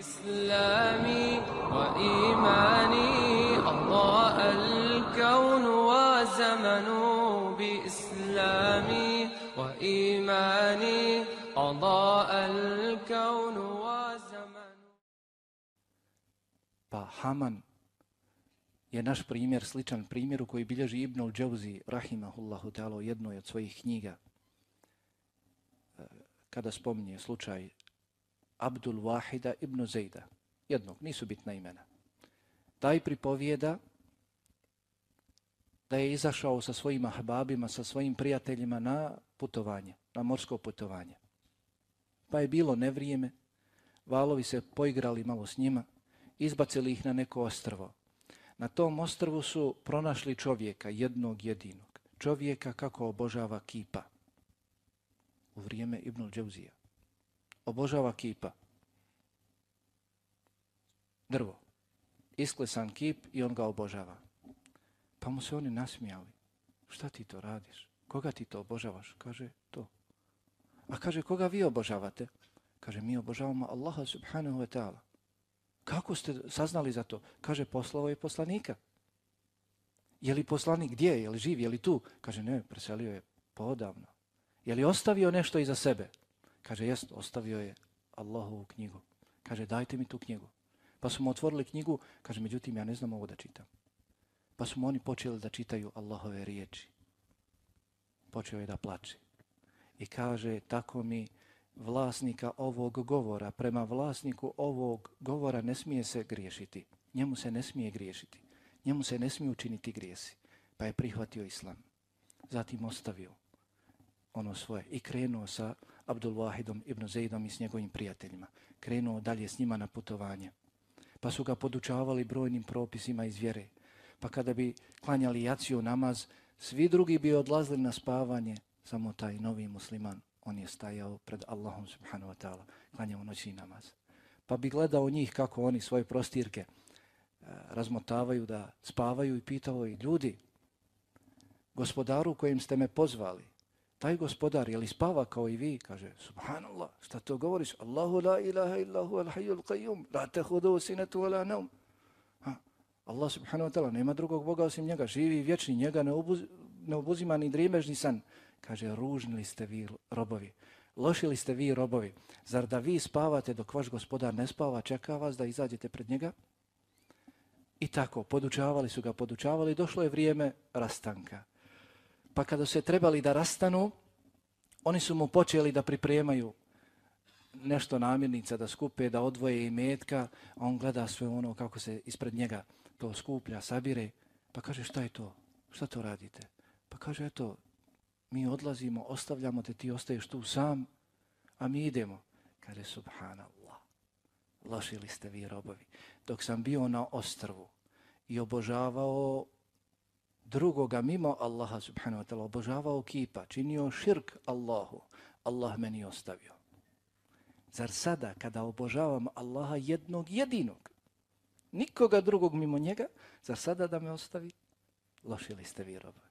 إسلامي وإيماني أضاء الكون وزمن بإسلامي وإيماني أضاء الكون وزمن Pa Haman je naš primjer, sličan primjeru koji bilježi Ibn al-Đavzi, rahimahullahu ta'ala, u jednoj od svojih knjiga, e, kada spominje slučaj Abdul Wahida ibn Zejda, jednog, nisu bitna imena. Taj pripovijeda da je izašao sa svojim ahbabima, sa svojim prijateljima na putovanje, na morsko putovanje. Pa je bilo nevrijeme, valovi se poigrali malo s njima, izbacili ih na neko ostrvo. Na tom ostrvu su pronašli čovjeka, jednog jedinog. Čovjeka kako obožava kipa u vrijeme Ibnul Dževzija. Obožava kipa. Drvo. Isklesan kip i on ga obožava. Pa mu se oni nasmijali. Šta ti to radiš? Koga ti to obožavaš? Kaže, to. A kaže, koga vi obožavate? Kaže, mi obožavamo Allaha subhanahu wa ta'ala. Kako ste saznali za to? Kaže, poslao je poslanika. Je li poslanik gdje? Je li živ? Je li tu? Kaže, ne, preselio je podavno. Je li ostavio nešto iza sebe? Kaže, jest, ostavio je Allahovu knjigu. Kaže, dajte mi tu knjigu. Pa su mu otvorili knjigu, kaže, međutim, ja ne znam ovo da čitam. Pa su mu oni počeli da čitaju Allahove riječi. Počeo je da plače. I kaže, tako mi vlasnika ovog govora, prema vlasniku ovog govora ne smije se griješiti. Njemu se ne smije griješiti. Njemu se ne smije učiniti grijesi. Pa je prihvatio islam. Zatim ostavio ono svoje i krenuo sa Abdul Wahidom ibn Zaidom i s njegovim prijateljima. Krenuo dalje s njima na putovanje. Pa su ga podučavali brojnim propisima iz vjere. Pa kada bi klanjali jaciju namaz, svi drugi bi odlazili na spavanje, samo taj novi musliman on je stajao pred Allahom subhanahu wa ta'ala, klanjao noći namaz. Pa bi gledao njih kako oni svoje prostirke eh, razmotavaju da spavaju i pitao i ljudi, gospodaru kojim ste me pozvali, taj gospodar je li spava kao i vi? Kaže, subhanallah, šta to govoriš? Allahu la ilaha illahu al hayyul qayyum, la tehudu sinetu ala naum. Allah subhanahu wa ta'ala, nema drugog Boga osim njega, živi i vječni, njega ne, obuz, ne obuzima ni drimež ni san. Kaže, ružni ste vi robovi, lošili ste vi robovi. Zar da vi spavate dok vaš gospodar ne spava, čeka vas da izađete pred njega? I tako, podučavali su ga, podučavali, došlo je vrijeme rastanka. Pa kada se trebali da rastanu, oni su mu počeli da pripremaju nešto namirnica, da skupe, da odvoje i metka, a on gleda sve ono kako se ispred njega to skuplja, sabire. Pa kaže, šta je to? Šta to radite? Pa kaže, eto, mi odlazimo, ostavljamo te, ti ostaješ tu sam, a mi idemo. Kaže, subhanallah, lošili ste vi robovi. Dok sam bio na ostrvu i obožavao drugoga mimo Allaha subhanahu wa ta'ala, obožavao kipa, činio širk Allahu, Allah meni ostavio. Zar sada, kada obožavam Allaha jednog jedinog, nikoga drugog mimo njega, zar sada da me ostavi? Lošili ste vi robovi.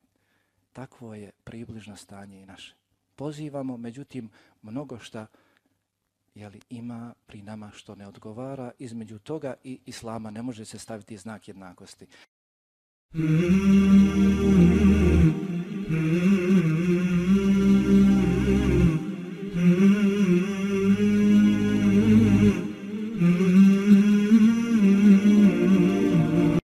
Takvo je približno stanje i naše. Pozivamo, međutim, mnogo šta jeli, ima pri nama što ne odgovara. Između toga i Islama ne može se staviti znak jednakosti. Mm-hmm.